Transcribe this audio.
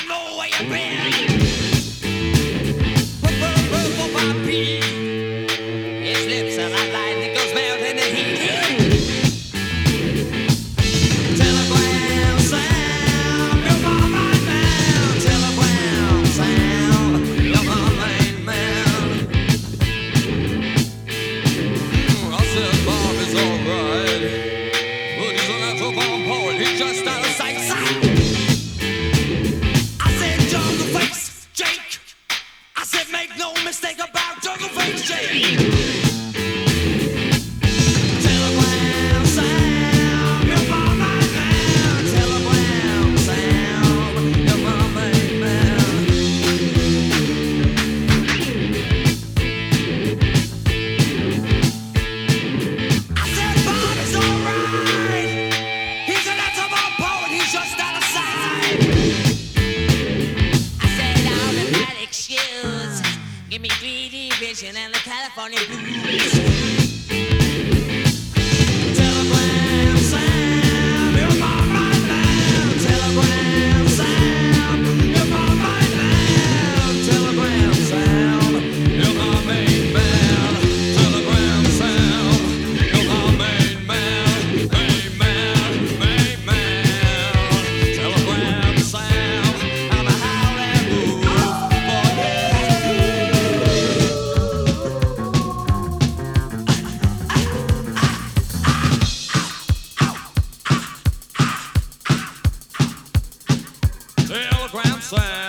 I know where you've been. mistake about jungle face. and the California blues. slam.